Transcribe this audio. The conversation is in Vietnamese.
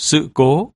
sự cố.